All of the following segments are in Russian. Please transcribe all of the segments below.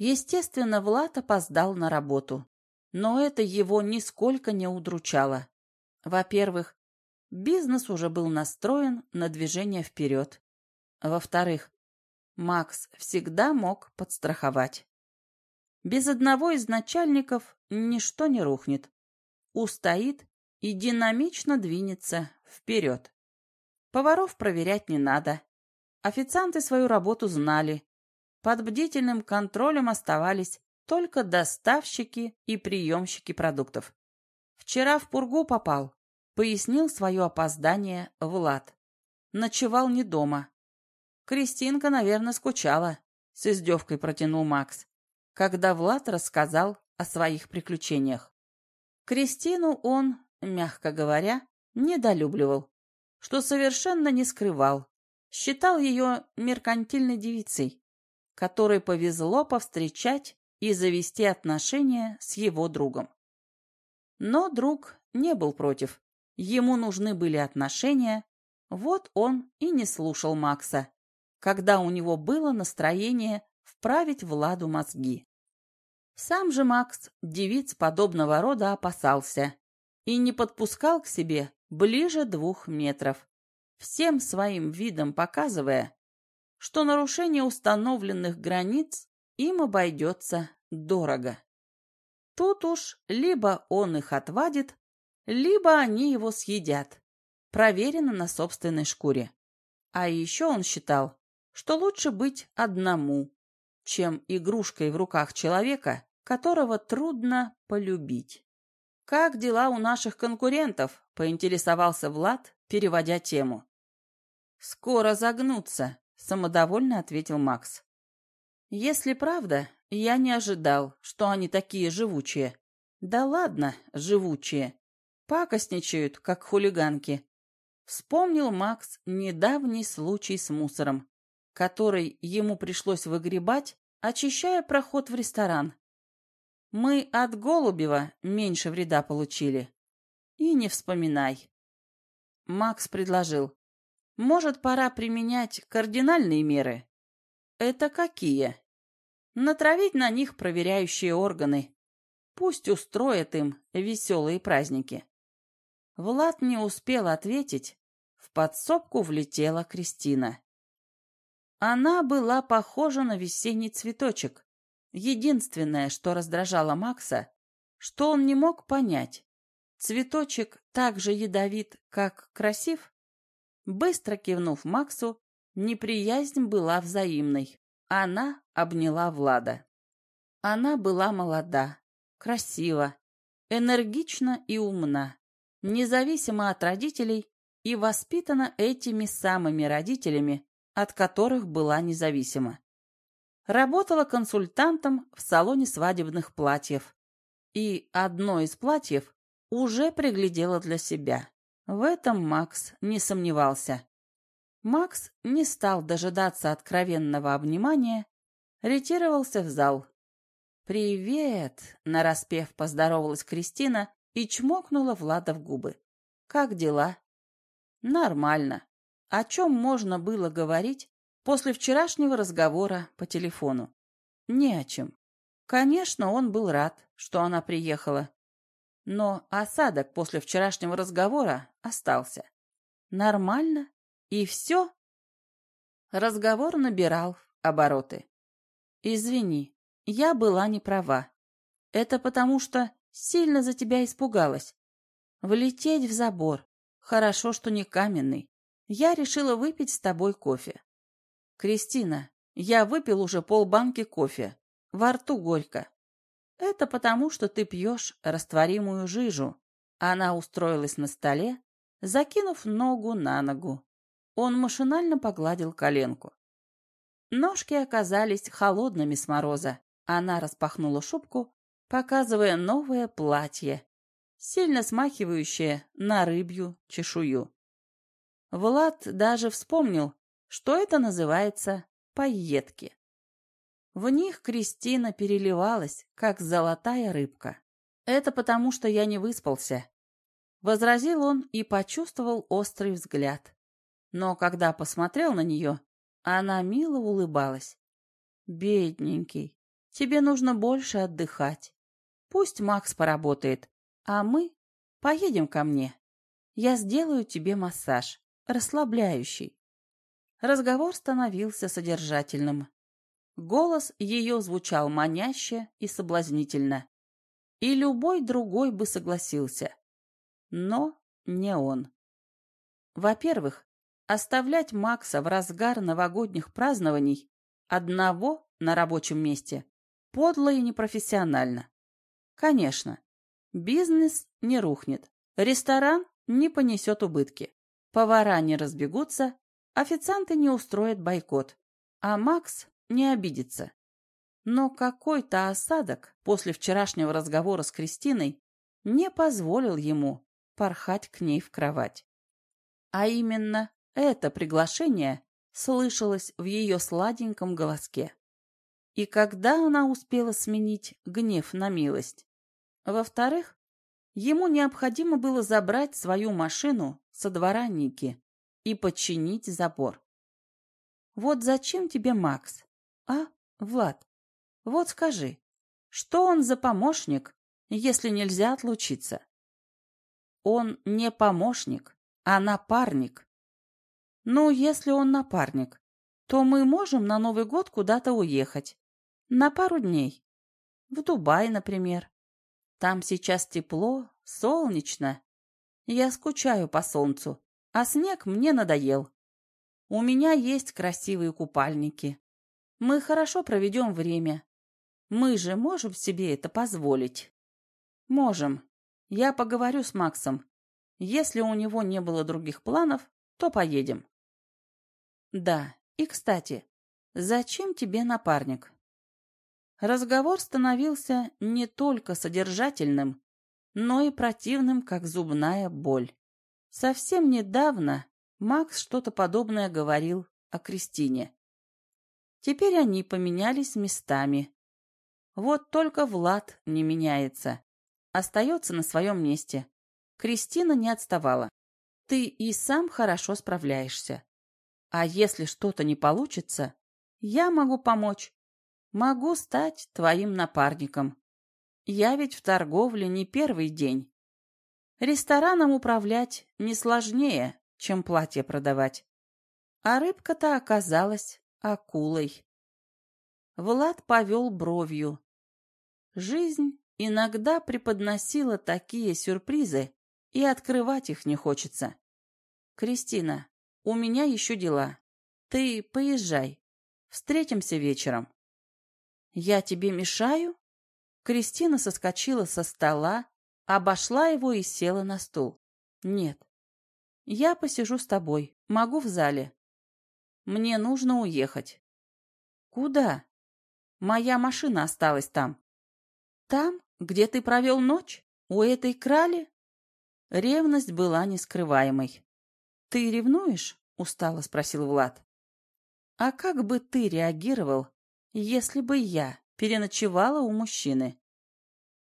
Естественно, Влад опоздал на работу. Но это его нисколько не удручало. Во-первых, бизнес уже был настроен на движение вперед. Во-вторых, Макс всегда мог подстраховать. Без одного из начальников ничто не рухнет. Устоит и динамично двинется вперед. Поваров проверять не надо. Официанты свою работу знали. Под бдительным контролем оставались только доставщики и приемщики продуктов. Вчера в пургу попал, пояснил свое опоздание Влад. Ночевал не дома. Кристинка, наверное, скучала, с издевкой протянул Макс, когда Влад рассказал о своих приключениях. Кристину он, мягко говоря, недолюбливал, что совершенно не скрывал. Считал ее меркантильной девицей, которой повезло повстречать и завести отношения с его другом. Но друг не был против. Ему нужны были отношения, вот он и не слушал Макса, когда у него было настроение вправить Владу мозги. Сам же Макс девиц подобного рода опасался и не подпускал к себе ближе двух метров, всем своим видом показывая, что нарушение установленных границ им обойдется дорого. Тут уж либо он их отвадит, либо они его съедят. Проверено на собственной шкуре. А еще он считал, что лучше быть одному, чем игрушкой в руках человека, которого трудно полюбить. «Как дела у наших конкурентов?» – поинтересовался Влад, переводя тему. «Скоро загнутся», – самодовольно ответил Макс. «Если правда, я не ожидал, что они такие живучие. Да ладно, живучие. Пакостничают, как хулиганки». Вспомнил Макс недавний случай с мусором, который ему пришлось выгребать, очищая проход в ресторан. Мы от Голубева меньше вреда получили. И не вспоминай. Макс предложил. Может, пора применять кардинальные меры? Это какие? Натравить на них проверяющие органы. Пусть устроят им веселые праздники. Влад не успел ответить. В подсобку влетела Кристина. Она была похожа на весенний цветочек, Единственное, что раздражало Макса, что он не мог понять, цветочек так же ядовит, как красив? Быстро кивнув Максу, неприязнь была взаимной. Она обняла Влада. Она была молода, красива, энергична и умна, независимо от родителей и воспитана этими самыми родителями, от которых была независима. Работала консультантом в салоне свадебных платьев. И одно из платьев уже приглядела для себя. В этом Макс не сомневался. Макс не стал дожидаться откровенного обнимания, ретировался в зал. «Привет!» — нараспев поздоровалась Кристина и чмокнула Влада в губы. «Как дела?» «Нормально. О чем можно было говорить, После вчерашнего разговора по телефону. Не о чем. Конечно, он был рад, что она приехала. Но осадок после вчерашнего разговора остался. Нормально? И все? Разговор набирал обороты. Извини, я была не права. Это потому что сильно за тебя испугалась. Влететь в забор. Хорошо, что не каменный. Я решила выпить с тобой кофе. «Кристина, я выпил уже полбанки кофе. Во рту горько. Это потому, что ты пьешь растворимую жижу». Она устроилась на столе, закинув ногу на ногу. Он машинально погладил коленку. Ножки оказались холодными с мороза. Она распахнула шубку, показывая новое платье, сильно смахивающее на рыбью чешую. Влад даже вспомнил, что это называется пайетки. В них Кристина переливалась, как золотая рыбка. Это потому, что я не выспался. Возразил он и почувствовал острый взгляд. Но когда посмотрел на нее, она мило улыбалась. Бедненький. Тебе нужно больше отдыхать. Пусть Макс поработает, а мы поедем ко мне. Я сделаю тебе массаж, расслабляющий. Разговор становился содержательным. Голос ее звучал маняще и соблазнительно. И любой другой бы согласился. Но не он. Во-первых, оставлять Макса в разгар новогодних празднований одного на рабочем месте подло и непрофессионально. Конечно, бизнес не рухнет, ресторан не понесет убытки, повара не разбегутся, официанты не устроят бойкот, а Макс не обидится. Но какой-то осадок после вчерашнего разговора с Кристиной не позволил ему порхать к ней в кровать. А именно это приглашение слышалось в ее сладеньком голоске. И когда она успела сменить гнев на милость? Во-вторых, ему необходимо было забрать свою машину со двора Ники и подчинить забор. Вот зачем тебе Макс? А, Влад? Вот скажи, что он за помощник, если нельзя отлучиться? Он не помощник, а напарник. Ну, если он напарник, то мы можем на Новый год куда-то уехать. На пару дней. В Дубай, например. Там сейчас тепло, солнечно. Я скучаю по солнцу, а снег мне надоел. У меня есть красивые купальники. Мы хорошо проведем время. Мы же можем себе это позволить. Можем. Я поговорю с Максом. Если у него не было других планов, то поедем. Да, и, кстати, зачем тебе напарник? Разговор становился не только содержательным, но и противным, как зубная боль. Совсем недавно Макс что-то подобное говорил о Кристине. Теперь они поменялись местами. Вот только Влад не меняется. Остается на своем месте. Кристина не отставала. Ты и сам хорошо справляешься. А если что-то не получится, я могу помочь. Могу стать твоим напарником. Я ведь в торговле не первый день. Рестораном управлять не сложнее, чем платье продавать. А рыбка-то оказалась акулой. Влад повел бровью. Жизнь иногда преподносила такие сюрпризы, и открывать их не хочется. Кристина, у меня еще дела. Ты поезжай. Встретимся вечером. «Я тебе мешаю?» Кристина соскочила со стола, обошла его и села на стул. «Нет. Я посижу с тобой. Могу в зале. Мне нужно уехать». «Куда?» «Моя машина осталась там». «Там, где ты провел ночь? У этой крали?» Ревность была нескрываемой. «Ты ревнуешь?» — устало спросил Влад. «А как бы ты реагировал, если бы я переночевала у мужчины.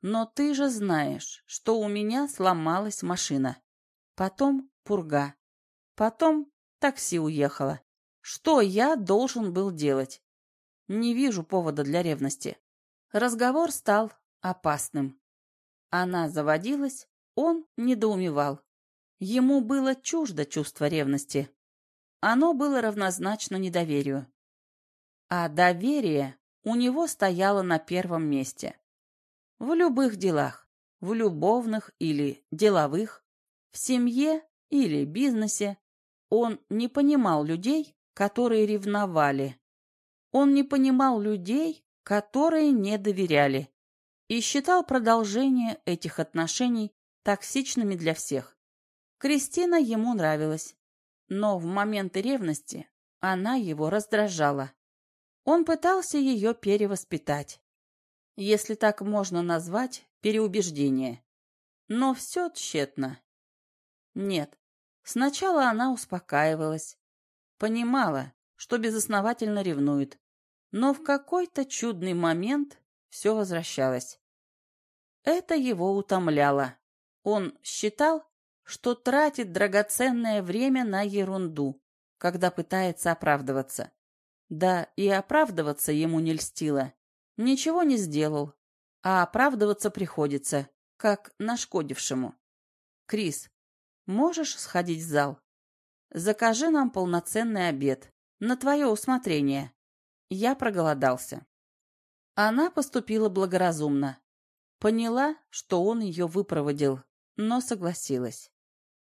Но ты же знаешь, что у меня сломалась машина. Потом пурга. Потом такси уехало. Что я должен был делать? Не вижу повода для ревности. Разговор стал опасным. Она заводилась, он недоумевал. Ему было чуждо чувство ревности. Оно было равнозначно недоверию. А доверие у него стояло на первом месте. В любых делах, в любовных или деловых, в семье или бизнесе, он не понимал людей, которые ревновали. Он не понимал людей, которые не доверяли, и считал продолжение этих отношений токсичными для всех. Кристина ему нравилась, но в моменты ревности она его раздражала. Он пытался ее перевоспитать, если так можно назвать переубеждение. Но все тщетно. Нет, сначала она успокаивалась, понимала, что безосновательно ревнует, но в какой-то чудный момент все возвращалось. Это его утомляло. Он считал, что тратит драгоценное время на ерунду, когда пытается оправдываться. Да и оправдываться ему не льстило. Ничего не сделал, а оправдываться приходится, как нашкодившему. Крис, можешь сходить в зал? Закажи нам полноценный обед, на твое усмотрение. Я проголодался. Она поступила благоразумно. Поняла, что он ее выпроводил, но согласилась.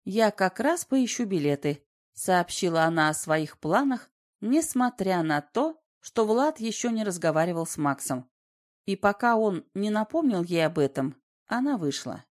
«Я как раз поищу билеты», — сообщила она о своих планах, несмотря на то, что Влад еще не разговаривал с Максом. И пока он не напомнил ей об этом, она вышла.